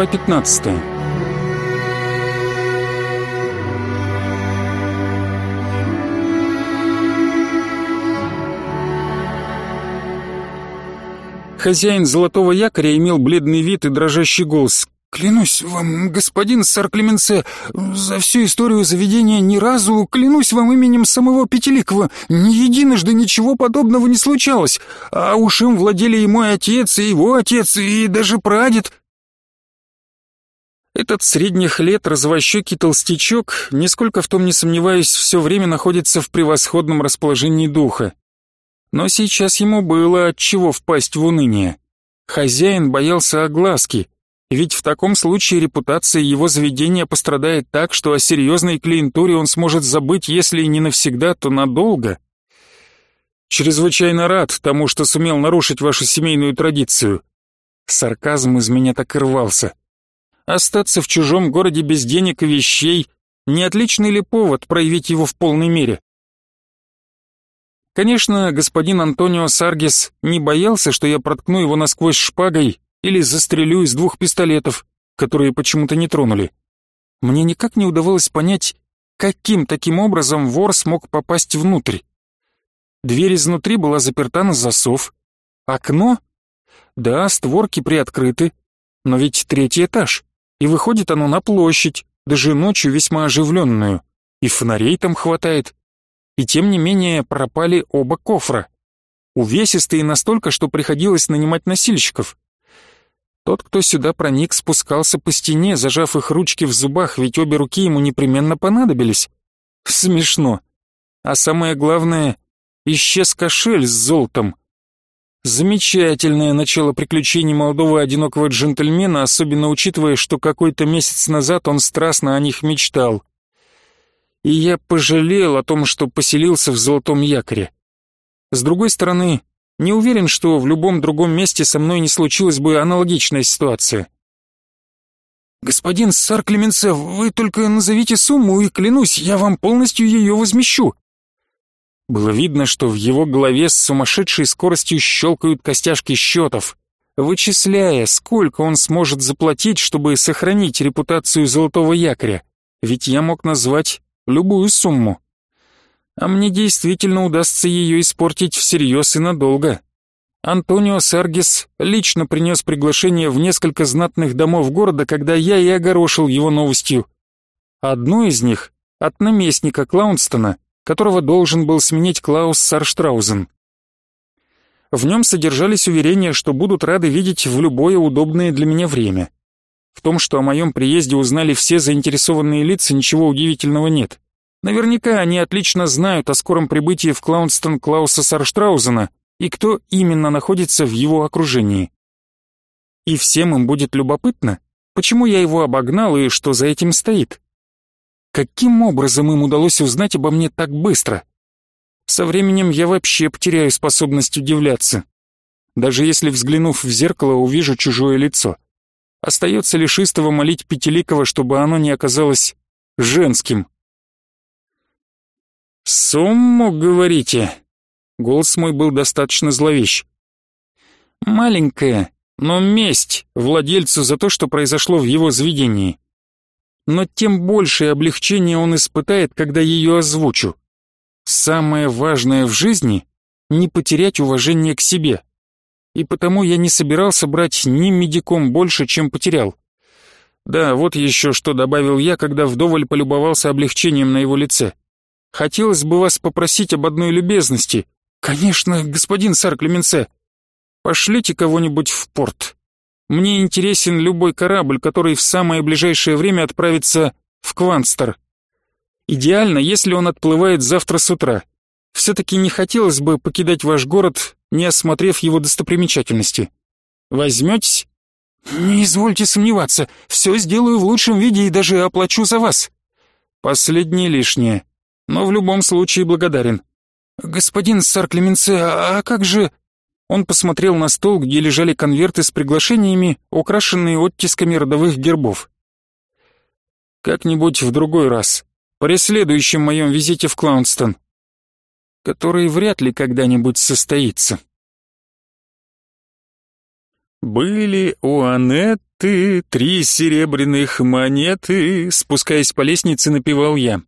Глава 15 Хозяин золотого якоря имел бледный вид и дрожащий голос. «Клянусь вам, господин сэр Клеменце, за всю историю заведения ни разу, клянусь вам именем самого Пятиликова, ни единожды ничего подобного не случалось, а уж им владели и мой отец, и его отец, и даже прадед». Этот средних лет развощекий толстячок, нисколько в том не сомневаюсь, все время находится в превосходном расположении духа. Но сейчас ему было от чего впасть в уныние. Хозяин боялся огласки, ведь в таком случае репутация его заведения пострадает так, что о серьезной клиентуре он сможет забыть, если не навсегда, то надолго. Чрезвычайно рад тому, что сумел нарушить вашу семейную традицию. Сарказм из меня так и рвался. Остаться в чужом городе без денег и вещей — не отличный ли повод проявить его в полной мере? Конечно, господин Антонио Саргис не боялся, что я проткну его насквозь шпагой или застрелю из двух пистолетов, которые почему-то не тронули. Мне никак не удавалось понять, каким таким образом вор смог попасть внутрь. Дверь изнутри была заперта на засов. Окно? Да, створки приоткрыты, но ведь третий этаж, и выходит оно на площадь, даже ночью весьма оживленную, и фонарей там хватает и тем не менее пропали оба кофра. Увесистые настолько, что приходилось нанимать носильщиков. Тот, кто сюда проник, спускался по стене, зажав их ручки в зубах, ведь обе руки ему непременно понадобились. Смешно. А самое главное, исчез кошель с золотом. Замечательное начало приключений молодого одинокого джентльмена, особенно учитывая, что какой-то месяц назад он страстно о них мечтал и я пожалел о том, что поселился в Золотом Якоре. С другой стороны, не уверен, что в любом другом месте со мной не случилась бы аналогичная ситуация. «Господин Сар Клеменце, вы только назовите сумму, и клянусь, я вам полностью ее возмещу». Было видно, что в его голове с сумасшедшей скоростью щелкают костяшки счетов, вычисляя, сколько он сможет заплатить, чтобы сохранить репутацию Золотого Якоря. Ведь я мог назвать любую сумму. А мне действительно удастся ее испортить всерьез и надолго. Антонио Саргис лично принес приглашение в несколько знатных домов города, когда я и огорошил его новостью. Одну из них — от наместника Клаунстона, которого должен был сменить Клаус Сарштраузен. В нем содержались уверения, что будут рады видеть в любое удобное для меня время. В том, что о моем приезде узнали все заинтересованные лица, ничего удивительного нет. Наверняка они отлично знают о скором прибытии в Клаунстон Клауса Сарштраузена и кто именно находится в его окружении. И всем им будет любопытно, почему я его обогнал и что за этим стоит. Каким образом им удалось узнать обо мне так быстро? Со временем я вообще потеряю способность удивляться. Даже если, взглянув в зеркало, увижу чужое лицо — Остается лишь истово молить Пятиликова, чтобы оно не оказалось женским. «Сумму, говорите?» Голос мой был достаточно зловещ. «Маленькая, но месть владельцу за то, что произошло в его заведении. Но тем большее облегчение он испытает, когда ее озвучу. Самое важное в жизни — не потерять уважение к себе и потому я не собирался брать ни медиком больше, чем потерял. Да, вот еще что добавил я, когда вдоволь полюбовался облегчением на его лице. Хотелось бы вас попросить об одной любезности. Конечно, господин сэр Клеменце. Пошлите кого-нибудь в порт. Мне интересен любой корабль, который в самое ближайшее время отправится в Кванстер. Идеально, если он отплывает завтра с утра. Все-таки не хотелось бы покидать ваш город не осмотрев его достопримечательности. Возьметесь? Не извольте сомневаться, все сделаю в лучшем виде и даже оплачу за вас. Последнее лишнее, но в любом случае благодарен. Господин сар Клеменце, а как же... Он посмотрел на стол, где лежали конверты с приглашениями, украшенные оттисками родовых гербов. Как-нибудь в другой раз, при следующем моем визите в Клаунстон который вряд ли когда-нибудь состоится. Были у Анетты три серебряных монеты, спускаясь по лестнице, напевал я.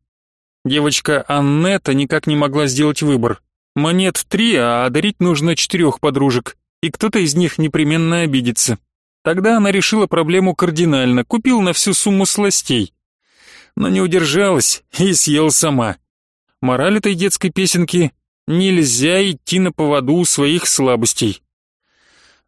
Девочка Аннета никак не могла сделать выбор. Монет три, а одарить нужно четырех подружек, и кто-то из них непременно обидится. Тогда она решила проблему кардинально, купил на всю сумму сластей. Но не удержалась и съел сама. Мораль этой детской песенки — нельзя идти на поводу у своих слабостей.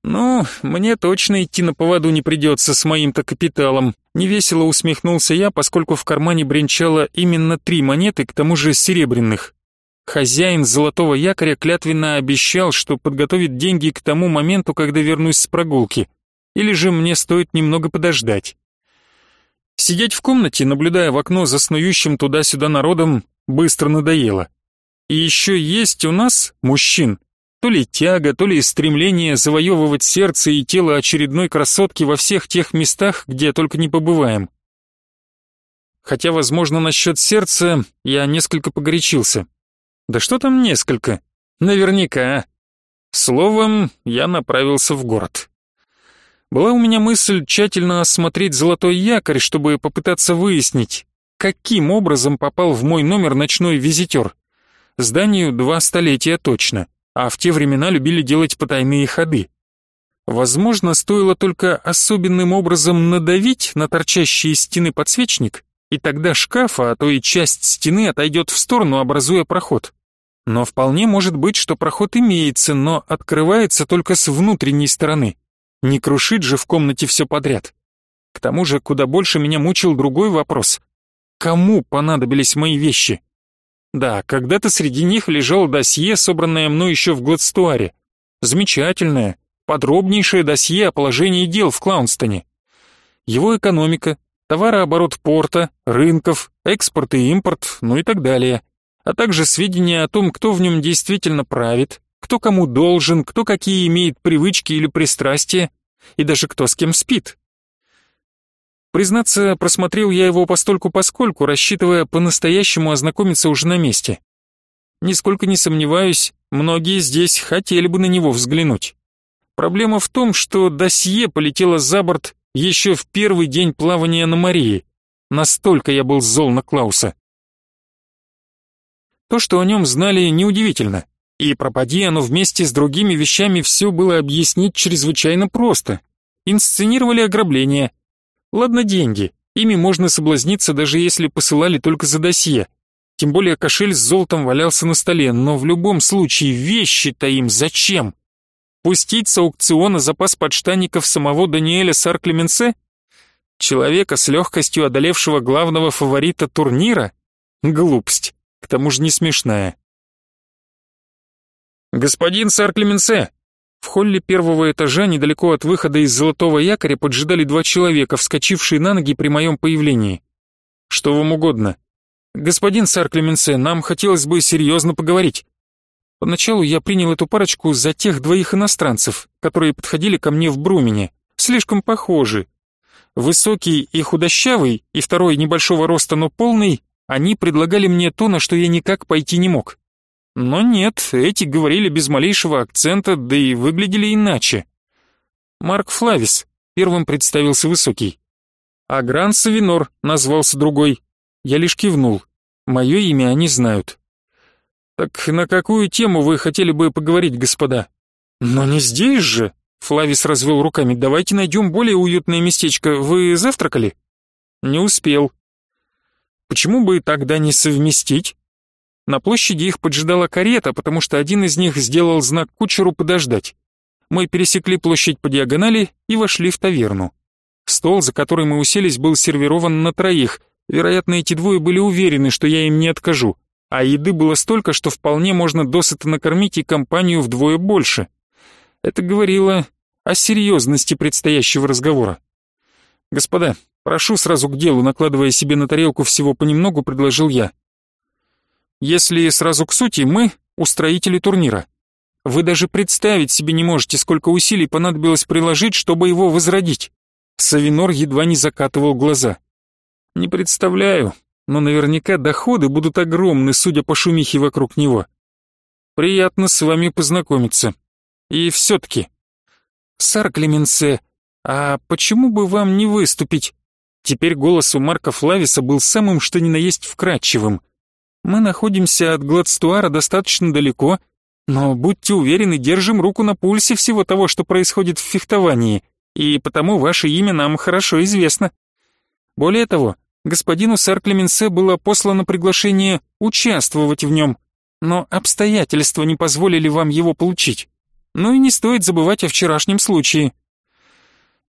«Ну, мне точно идти на поводу не придется с моим-то капиталом», — невесело усмехнулся я, поскольку в кармане бренчало именно три монеты, к тому же серебряных. Хозяин золотого якоря клятвенно обещал, что подготовит деньги к тому моменту, когда вернусь с прогулки. Или же мне стоит немного подождать. Сидеть в комнате, наблюдая в окно за снующим туда-сюда народом, быстро надоело. И еще есть у нас, мужчин, то ли тяга, то ли стремление завоевывать сердце и тело очередной красотки во всех тех местах, где только не побываем. Хотя, возможно, насчет сердца я несколько погорячился. Да что там несколько? Наверняка. Словом, я направился в город. Была у меня мысль тщательно осмотреть золотой якорь, чтобы попытаться выяснить, каким образом попал в мой номер ночной визитер. Зданию два столетия точно а в те времена любили делать потайные ходы. Возможно, стоило только особенным образом надавить на торчащий из стены подсвечник, и тогда шкаф, а то и часть стены отойдет в сторону, образуя проход. Но вполне может быть, что проход имеется, но открывается только с внутренней стороны. Не крушит же в комнате все подряд. К тому же, куда больше меня мучил другой вопрос. Кому понадобились мои вещи? Да, когда-то среди них лежало досье, собранное мной еще в Гладстуаре. Замечательное, подробнейшее досье о положении дел в Клаунстоне. Его экономика, товарооборот порта, рынков, экспорт и импорт, ну и так далее. А также сведения о том, кто в нем действительно правит, кто кому должен, кто какие имеет привычки или пристрастия, и даже кто с кем спит. Признаться, просмотрел я его постольку-поскольку, рассчитывая по-настоящему ознакомиться уже на месте. Нисколько не сомневаюсь, многие здесь хотели бы на него взглянуть. Проблема в том, что досье полетело за борт еще в первый день плавания на Марии. Настолько я был зол на Клауса. То, что о нем знали, неудивительно. И пропади оно вместе с другими вещами, все было объяснить чрезвычайно просто. Инсценировали ограбление, Ладно деньги, ими можно соблазниться, даже если посылали только за досье. Тем более кошель с золотом валялся на столе, но в любом случае вещи-то им зачем? Пустить с аукциона запас подштанников самого Даниэля Сар-Клеменсе? Человека с легкостью одолевшего главного фаворита турнира? Глупость, к тому же не смешная. «Господин Сар-Клеменсе, в холле первого этажа, недалеко от выхода из золотого якоря, поджидали два человека, вскочившие на ноги при моем появлении. «Что вам угодно?» «Господин сэр Клеменсе, нам хотелось бы серьезно поговорить». Поначалу я принял эту парочку за тех двоих иностранцев, которые подходили ко мне в Брумене. Слишком похожи. Высокий и худощавый, и второй небольшого роста, но полный, они предлагали мне то, на что я никак пойти не мог. Но нет, эти говорили без малейшего акцента, да и выглядели иначе. Марк Флавис, первым представился Высокий. А Гран Савинор назвался другой. Я лишь кивнул. Мое имя они знают. Так на какую тему вы хотели бы поговорить, господа? Но не здесь же. Флавис развел руками. Давайте найдем более уютное местечко. Вы завтракали? Не успел. Почему бы тогда не совместить? На площади их поджидала карета, потому что один из них сделал знак кучеру подождать. Мы пересекли площадь по диагонали и вошли в таверну. Стол, за который мы уселись, был сервирован на троих. Вероятно, эти двое были уверены, что я им не откажу. А еды было столько, что вполне можно досыта накормить и компанию вдвое больше. Это говорило о серьезности предстоящего разговора. «Господа, прошу сразу к делу», накладывая себе на тарелку всего понемногу, предложил я. Если сразу к сути, мы — устроители турнира. Вы даже представить себе не можете, сколько усилий понадобилось приложить, чтобы его возродить. Савинор едва не закатывал глаза. Не представляю, но наверняка доходы будут огромны, судя по шумихе вокруг него. Приятно с вами познакомиться. И все-таки, Сар Клеменсе, а почему бы вам не выступить?» Теперь голос у Марка Флависа был самым что ни на есть вкрадчивым. «Мы находимся от Гладстуара достаточно далеко, но будьте уверены, держим руку на пульсе всего того, что происходит в фехтовании, и потому ваше имя нам хорошо известно. Более того, господину сэр Клеменсе было послано приглашение участвовать в нем, но обстоятельства не позволили вам его получить. Ну и не стоит забывать о вчерашнем случае.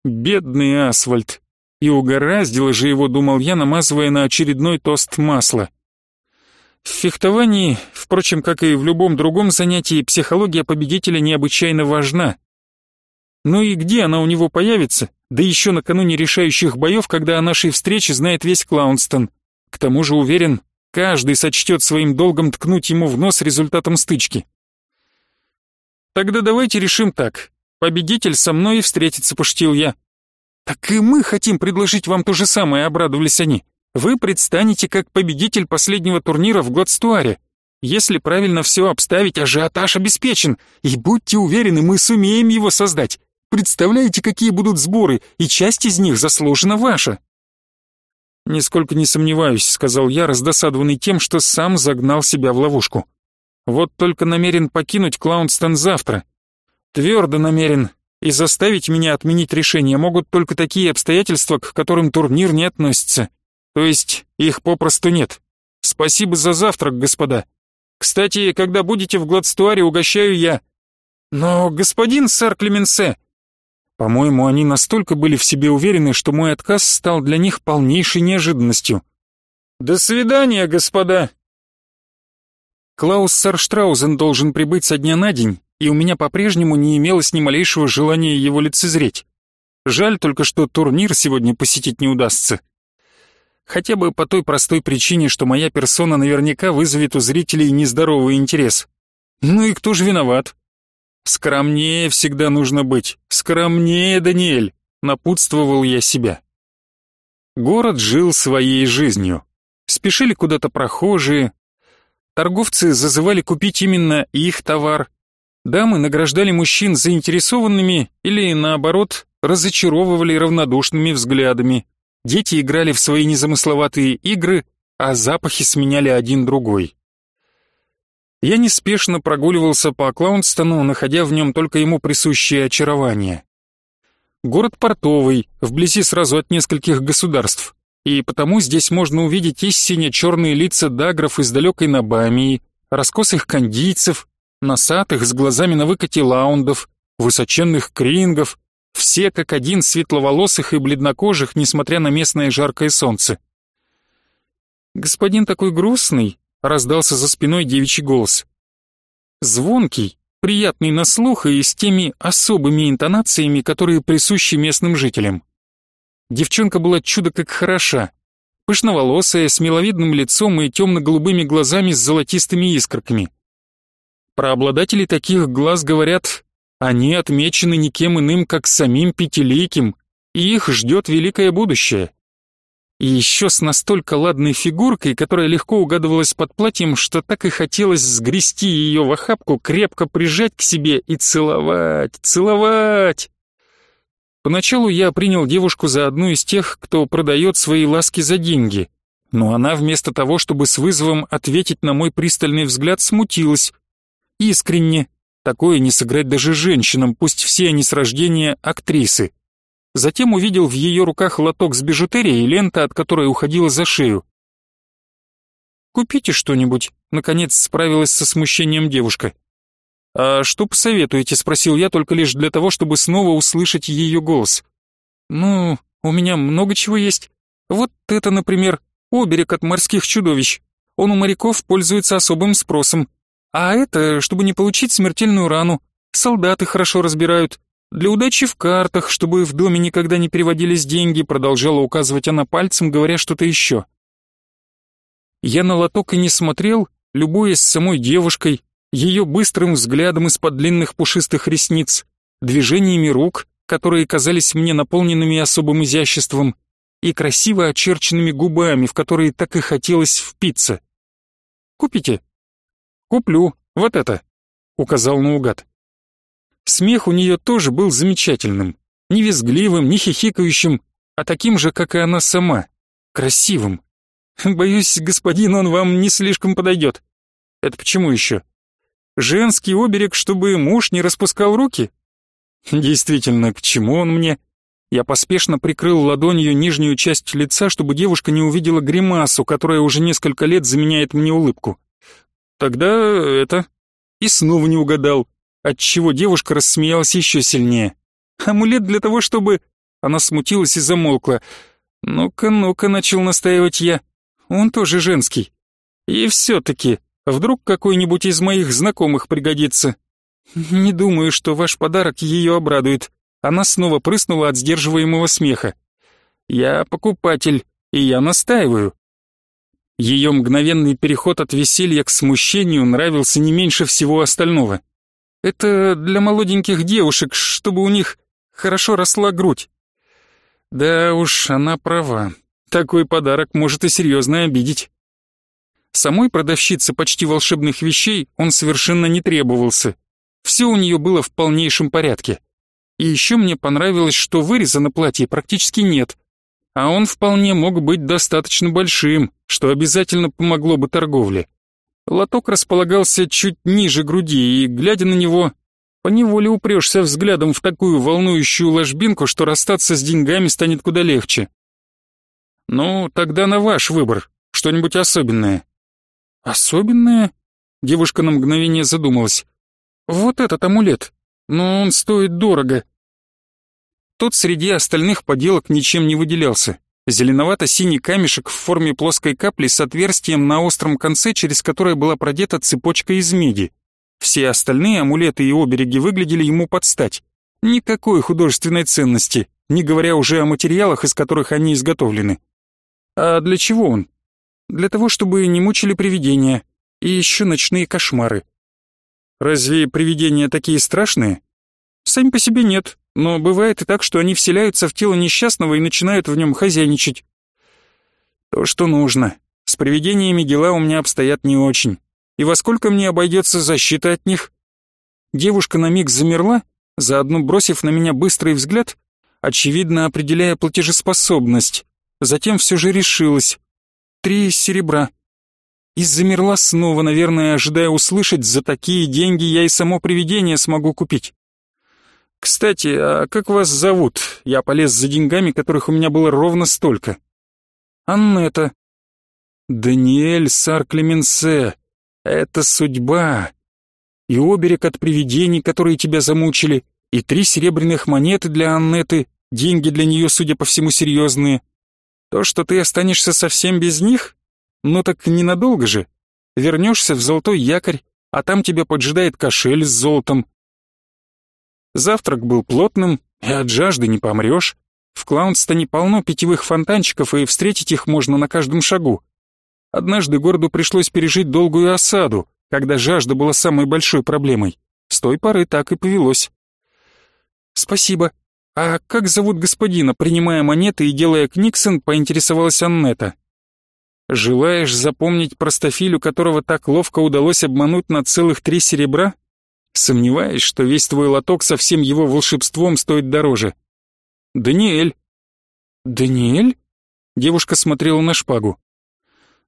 Бедный Асфальт. И угораздило же его, думал я, намазывая на очередной тост масла. В фехтовании, впрочем, как и в любом другом занятии, психология победителя необычайно важна. Ну и где она у него появится? Да еще накануне решающих боев, когда о нашей встрече знает весь Клаунстон. К тому же уверен, каждый сочтет своим долгом ткнуть ему в нос результатом стычки. Тогда давайте решим так. Победитель со мной и встретится, пошутил я. Так и мы хотим предложить вам то же самое, обрадовались они. Вы предстанете как победитель последнего турнира в Гладстуаре. Если правильно все обставить, ажиотаж обеспечен. И будьте уверены, мы сумеем его создать. Представляете, какие будут сборы, и часть из них заслужена ваша. «Нисколько не сомневаюсь», — сказал я, раздосадованный тем, что сам загнал себя в ловушку. Вот только намерен покинуть Клаунстон завтра. Твердо намерен, и заставить меня отменить решение могут только такие обстоятельства, к которым турнир не относится. То есть их попросту нет. Спасибо за завтрак, господа. Кстати, когда будете в Гладстуаре, угощаю я. Но, господин сэр Клеменсе... По-моему, они настолько были в себе уверены, что мой отказ стал для них полнейшей неожиданностью. «До свидания, господа!» Клаус Сарштраузен должен прибыть со дня на день, и у меня по-прежнему не имелось ни малейшего желания его лицезреть. Жаль только, что турнир сегодня посетить не удастся. Хотя бы по той простой причине, что моя персона наверняка вызовет у зрителей нездоровый интерес. Ну и кто же виноват? Скромнее всегда нужно быть. Скромнее, Даниэль, напутствовал я себя. Город жил своей жизнью. Спешили куда-то прохожие, Торговцы зазывали купить именно их товар. Дамы награждали мужчин заинтересованными или, наоборот, разочаровывали равнодушными взглядами. Дети играли в свои незамысловатые игры, а запахи сменяли один другой. Я неспешно прогуливался по Клаунстону, находя в нем только ему присущее очарование. Город портовый, вблизи сразу от нескольких государств и потому здесь можно увидеть и сине-черные лица дагров из далекой Набамии, раскосых кандийцев, носатых с глазами на выкате лаундов, высоченных крингов, все как один светловолосых и бледнокожих, несмотря на местное жаркое солнце. «Господин такой грустный», — раздался за спиной девичий голос. Звонкий, приятный на слух и с теми особыми интонациями, которые присущи местным жителям. Девчонка была чудо как хороша. Пышноволосая, с миловидным лицом и темно-голубыми глазами с золотистыми искорками. Про обладателей таких глаз говорят, они отмечены никем иным, как самим Пятиликим, и их ждет великое будущее. И еще с настолько ладной фигуркой, которая легко угадывалась под платьем, что так и хотелось сгрести ее в охапку, крепко прижать к себе и целовать, целовать. Поначалу я принял девушку за одну из тех, кто продает свои ласки за деньги, но она вместо того, чтобы с вызовом ответить на мой пристальный взгляд, смутилась. Искренне. Такое не сыграть даже женщинам, пусть все они с рождения актрисы. Затем увидел в ее руках лоток с бижутерией и лента, от которой уходила за шею. «Купите что-нибудь», — наконец справилась со смущением девушка. «А что посоветуете?» — спросил я только лишь для того, чтобы снова услышать ее голос. «Ну, у меня много чего есть. Вот это, например, оберег от морских чудовищ. Он у моряков пользуется особым спросом. А это, чтобы не получить смертельную рану. Солдаты хорошо разбирают. Для удачи в картах, чтобы в доме никогда не переводились деньги, продолжала указывать она пальцем, говоря что-то еще. Я на лоток и не смотрел, любуясь самой девушкой, ее быстрым взглядом из-под длинных пушистых ресниц, движениями рук, которые казались мне наполненными особым изяществом, и красиво очерченными губами, в которые так и хотелось впиться. «Купите?» «Куплю, вот это», — указал наугад. Смех у нее тоже был замечательным. Не визгливым, не хихикающим, а таким же, как и она сама. Красивым. Боюсь, господин, он вам не слишком подойдет. Это почему еще? Женский оберег, чтобы муж не распускал руки? Действительно, к чему он мне? Я поспешно прикрыл ладонью нижнюю часть лица, чтобы девушка не увидела гримасу, которая уже несколько лет заменяет мне улыбку. Тогда это... И снова не угадал, отчего девушка рассмеялась еще сильнее. Амулет для того, чтобы... Она смутилась и замолкла. «Ну-ка, ну-ка», — начал настаивать я. «Он тоже женский. И все-таки, вдруг какой-нибудь из моих знакомых пригодится. Не думаю, что ваш подарок ее обрадует». Она снова прыснула от сдерживаемого смеха. «Я покупатель, и я настаиваю». Ее мгновенный переход от веселья к смущению нравился не меньше всего остального. «Это для молоденьких девушек, чтобы у них хорошо росла грудь». Да уж, она права. Такой подарок может и серьезно обидеть. Самой продавщице почти волшебных вещей он совершенно не требовался. Все у нее было в полнейшем порядке. И еще мне понравилось, что выреза на платье практически нет, а он вполне мог быть достаточно большим, что обязательно помогло бы торговле. Лоток располагался чуть ниже груди, и, глядя на него, поневоле упрешься взглядом в такую волнующую ложбинку, что расстаться с деньгами станет куда легче. «Ну, тогда на ваш выбор. Что-нибудь особенное». «Особенное?» Девушка на мгновение задумалась. «Вот этот амулет. Но он стоит дорого». Тот среди остальных поделок ничем не выделялся. Зеленовато-синий камешек в форме плоской капли с отверстием на остром конце, через которое была продета цепочка из меди. Все остальные амулеты и обереги выглядели ему под стать. Никакой художественной ценности, не говоря уже о материалах, из которых они изготовлены. А для чего он? Для того, чтобы не мучили привидения и еще ночные кошмары. Разве привидения такие страшные? Сами по себе нет, но бывает и так, что они вселяются в тело несчастного и начинают в нем хозяйничать. То, что нужно. С привидениями дела у меня обстоят не очень. И во сколько мне обойдется защита от них? Девушка на миг замерла, заодно бросив на меня быстрый взгляд, очевидно определяя платежеспособность. Затем все же решилась. Три серебра. И замерла снова, наверное, ожидая услышать, за такие деньги я и само привидение смогу купить. «Кстати, а как вас зовут? Я полез за деньгами, которых у меня было ровно столько». «Аннета». «Даниэль Сар-Клеменсе. Это судьба. И оберег от привидений, которые тебя замучили, и три серебряных монеты для Аннеты, деньги для нее, судя по всему, серьезные. То, что ты останешься совсем без них? Ну так ненадолго же. Вернешься в золотой якорь, а там тебя поджидает кошель с золотом. Завтрак был плотным, и от жажды не помрешь. В Клаунстоне полно питьевых фонтанчиков, и встретить их можно на каждом шагу. Однажды городу пришлось пережить долгую осаду, когда жажда была самой большой проблемой. С той поры так и повелось. «Спасибо», «А как зовут господина?» Принимая монеты и делая книксон, поинтересовалась Аннета. «Желаешь запомнить простофилю, которого так ловко удалось обмануть на целых три серебра? Сомневаюсь, что весь твой лоток со всем его волшебством стоит дороже». «Даниэль». «Даниэль?» Девушка смотрела на шпагу.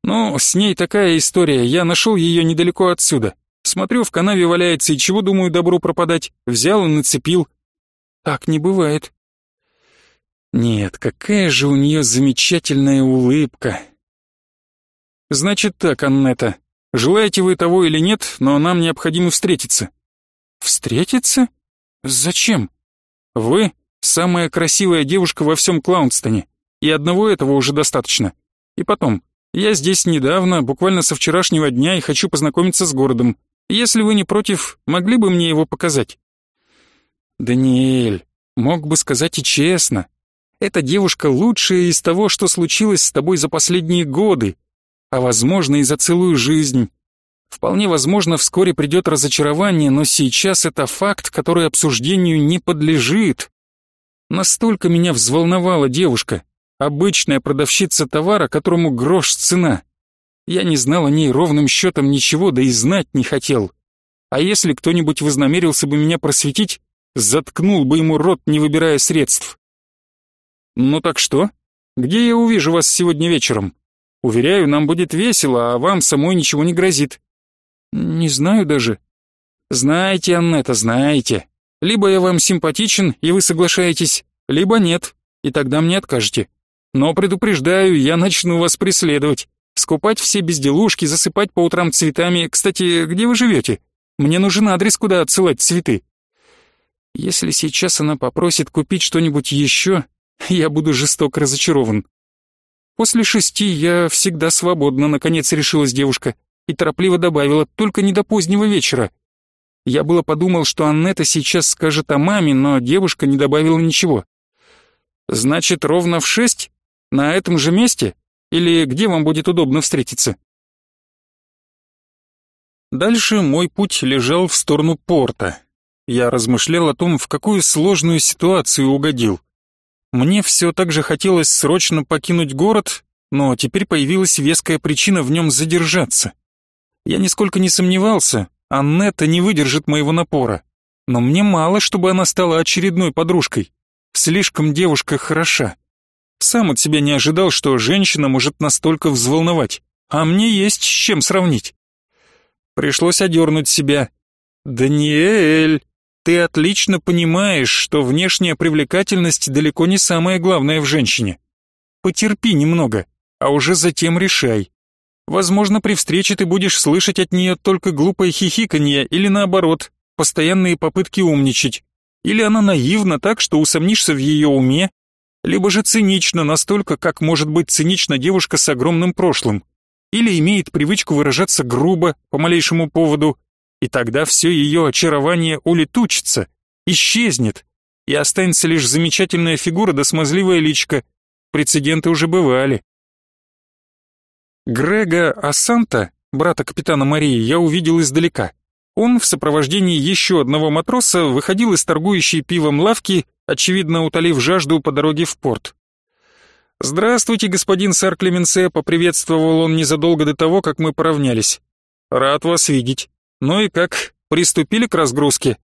«Ну, с ней такая история, я нашел ее недалеко отсюда. Смотрю, в канаве валяется, и чего, думаю, добру пропадать? Взял и нацепил. Так не бывает. Нет, какая же у нее замечательная улыбка. Значит так, Аннета, желаете вы того или нет, но нам необходимо встретиться. Встретиться? Зачем? Вы самая красивая девушка во всем Клаунстоне, и одного этого уже достаточно. И потом, я здесь недавно, буквально со вчерашнего дня, и хочу познакомиться с городом. Если вы не против, могли бы мне его показать? «Даниэль, мог бы сказать и честно. Эта девушка лучшая из того, что случилось с тобой за последние годы, а возможно и за целую жизнь. Вполне возможно, вскоре придет разочарование, но сейчас это факт, который обсуждению не подлежит. Настолько меня взволновала девушка, обычная продавщица товара, которому грош цена. Я не знал о ней ровным счетом ничего, да и знать не хотел. А если кто-нибудь вознамерился бы меня просветить, заткнул бы ему рот, не выбирая средств. Ну так что? Где я увижу вас сегодня вечером? Уверяю, нам будет весело, а вам самой ничего не грозит. Не знаю даже. Знаете, Аннета, знаете. Либо я вам симпатичен, и вы соглашаетесь, либо нет, и тогда мне откажете. Но предупреждаю, я начну вас преследовать. Скупать все безделушки, засыпать по утрам цветами. Кстати, где вы живете? Мне нужен адрес, куда отсылать цветы. Если сейчас она попросит купить что-нибудь еще, я буду жестоко разочарован. После шести я всегда свободна, наконец решилась девушка и торопливо добавила, только не до позднего вечера. Я было подумал, что Аннета сейчас скажет о маме, но девушка не добавила ничего. Значит, ровно в шесть? На этом же месте? Или где вам будет удобно встретиться? Дальше мой путь лежал в сторону порта. Я размышлял о том, в какую сложную ситуацию угодил. Мне все так же хотелось срочно покинуть город, но теперь появилась веская причина в нем задержаться. Я нисколько не сомневался, Аннета не выдержит моего напора. Но мне мало, чтобы она стала очередной подружкой. Слишком девушка хороша. Сам от себя не ожидал, что женщина может настолько взволновать. А мне есть с чем сравнить. Пришлось одернуть себя. «Даниэль, ты отлично понимаешь, что внешняя привлекательность далеко не самое главное в женщине. Потерпи немного, а уже затем решай. Возможно, при встрече ты будешь слышать от нее только глупое хихиканье или наоборот, постоянные попытки умничать. Или она наивна так, что усомнишься в ее уме, либо же цинична настолько, как может быть цинична девушка с огромным прошлым. Или имеет привычку выражаться грубо по малейшему поводу, и тогда все ее очарование улетучится, исчезнет, и останется лишь замечательная фигура да смазливая личка. Прецеденты уже бывали. Грега Асанта, брата капитана Марии, я увидел издалека. Он в сопровождении еще одного матроса выходил из торгующей пивом лавки, очевидно утолив жажду по дороге в порт. «Здравствуйте, господин сэр Клеменсе», — поприветствовал он незадолго до того, как мы поравнялись. «Рад вас видеть. Ну и как, приступили к разгрузке?»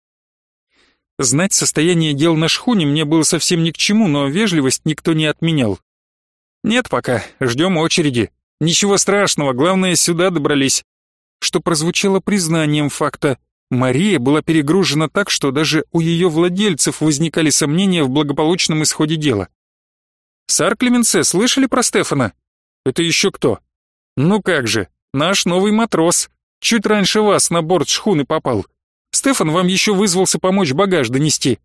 Знать состояние дел на шхуне мне было совсем ни к чему, но вежливость никто не отменял. «Нет пока, ждем очереди. Ничего страшного, главное, сюда добрались». Что прозвучало признанием факта. Мария была перегружена так, что даже у ее владельцев возникали сомнения в благополучном исходе дела. «Сар Клеменсе, слышали про Стефана?» «Это еще кто?» «Ну как же, наш новый матрос. Чуть раньше вас на борт шхуны попал. Стефан вам еще вызвался помочь багаж донести.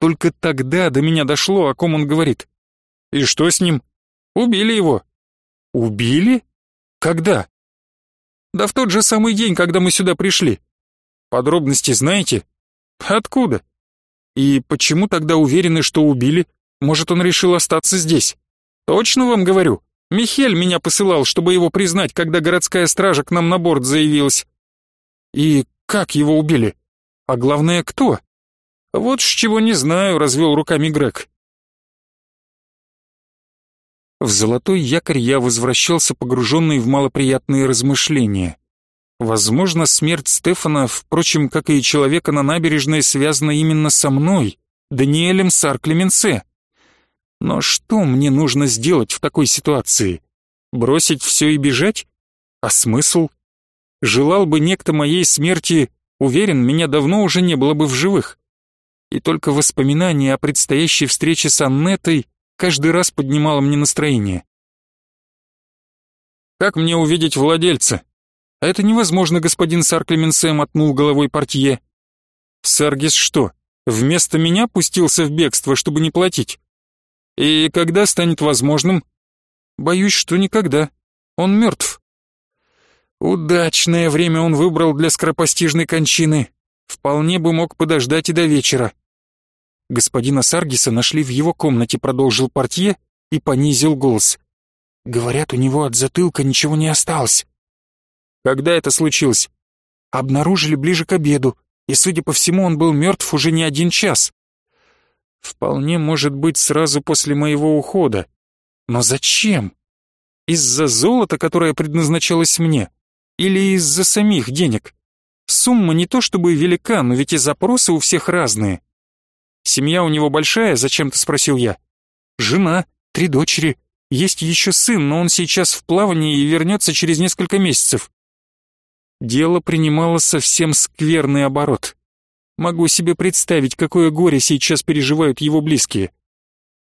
Только тогда до меня дошло, о ком он говорит. И что с ним? Убили его. Убили? Когда? Да в тот же самый день, когда мы сюда пришли. Подробности знаете? Откуда? И почему тогда уверены, что убили? Может, он решил остаться здесь? Точно вам говорю. Михель меня посылал, чтобы его признать, когда городская стража к нам на борт заявилась. И как его убили? А главное, кто? Вот с чего не знаю, развел руками Грег. В золотой якорь я возвращался погруженный в малоприятные размышления. Возможно, смерть Стефана, впрочем, как и человека на набережной, связана именно со мной, Даниэлем Сарклеменсе. Но что мне нужно сделать в такой ситуации? Бросить все и бежать? А смысл? Желал бы некто моей смерти, уверен, меня давно уже не было бы в живых. И только воспоминание о предстоящей встрече с Аннетой каждый раз поднимало мне настроение. «Как мне увидеть владельца?» «Это невозможно, господин Сарклеменсе», — мотнул головой портье. «Саргис что, вместо меня пустился в бегство, чтобы не платить?» И когда станет возможным? Боюсь, что никогда. Он мертв. Удачное время он выбрал для скоропостижной кончины. Вполне бы мог подождать и до вечера. Господина Саргиса нашли в его комнате, продолжил портье и понизил голос. Говорят, у него от затылка ничего не осталось. Когда это случилось? Обнаружили ближе к обеду, и, судя по всему, он был мертв уже не один час. Вполне может быть сразу после моего ухода. Но зачем? Из-за золота, которое предназначалось мне? Или из-за самих денег? Сумма не то чтобы велика, но ведь и запросы у всех разные. Семья у него большая, зачем-то спросил я. Жена, три дочери, есть еще сын, но он сейчас в плавании и вернется через несколько месяцев. Дело принимало совсем скверный оборот. Могу себе представить, какое горе сейчас переживают его близкие.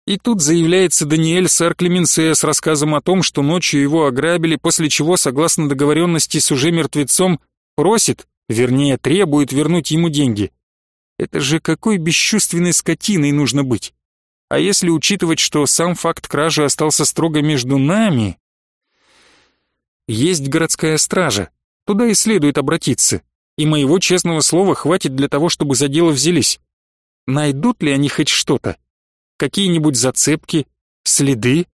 И тут заявляется Даниэль сэр Клеменсе с рассказом о том, что ночью его ограбили, после чего, согласно договоренности с уже мертвецом, просит, вернее требует вернуть ему деньги. Это же какой бесчувственной скотиной нужно быть. А если учитывать, что сам факт кражи остался строго между нами... Есть городская стража, туда и следует обратиться, и моего честного слова хватит для того, чтобы за дело взялись. Найдут ли они хоть что-то? Какие-нибудь зацепки, следы?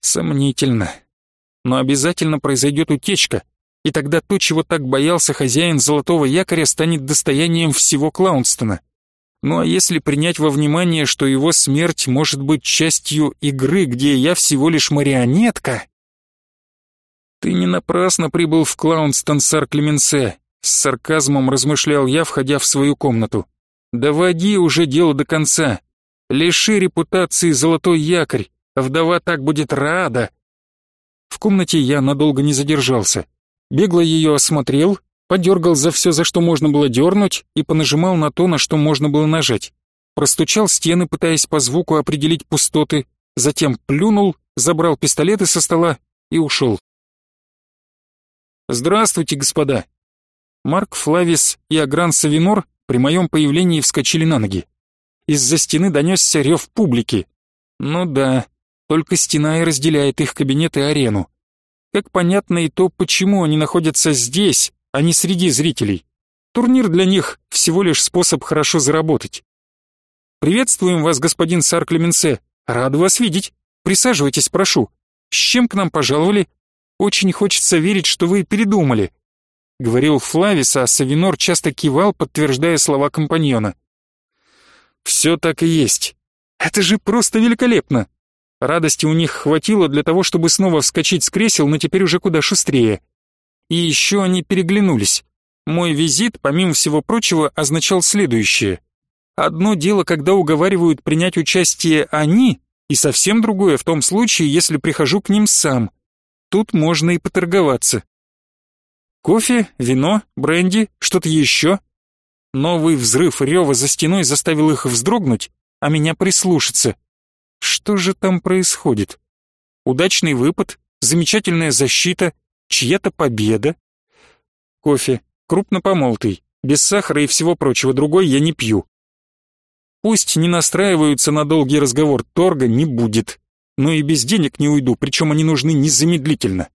Сомнительно. Но обязательно произойдет утечка, и тогда то, чего так боялся хозяин золотого якоря, станет достоянием всего Клаунстона. Ну а если принять во внимание, что его смерть может быть частью игры, где я всего лишь марионетка... «Ты не напрасно прибыл в Клаунстон, сэр Клеменсе», — с сарказмом размышлял я, входя в свою комнату. «Доводи уже дело до конца. Лиши репутации золотой якорь, вдова так будет рада». В комнате я надолго не задержался. Бегло ее осмотрел, подергал за все, за что можно было дернуть, и понажимал на то, на что можно было нажать. Простучал стены, пытаясь по звуку определить пустоты, затем плюнул, забрал пистолеты со стола и ушел. «Здравствуйте, господа!» Марк Флавис и Агран Савинор при моем появлении вскочили на ноги. Из-за стены донесся рев публики. Ну да, только стена и разделяет их кабинет и арену. Как понятно и то, почему они находятся здесь, а не среди зрителей. Турнир для них всего лишь способ хорошо заработать. «Приветствуем вас, господин Сар Клеменсе. Рад вас видеть. Присаживайтесь, прошу. С чем к нам пожаловали? Очень хочется верить, что вы передумали», — говорил Флавис, а Савинор часто кивал, подтверждая слова компаньона. «Все так и есть. Это же просто великолепно!» Радости у них хватило для того, чтобы снова вскочить с кресел, но теперь уже куда шустрее. И еще они переглянулись. Мой визит, помимо всего прочего, означал следующее. Одно дело, когда уговаривают принять участие они, и совсем другое в том случае, если прихожу к ним сам. Тут можно и поторговаться. Кофе, вино, бренди, что-то еще? Новый взрыв рева за стеной заставил их вздрогнуть, а меня прислушаться. Что же там происходит? Удачный выпад, замечательная защита, чья-то победа? Кофе, крупно помолотый, без сахара и всего прочего, другой я не пью. Пусть не настраиваются на долгий разговор, торга не будет но и без денег не уйду, причем они нужны незамедлительно.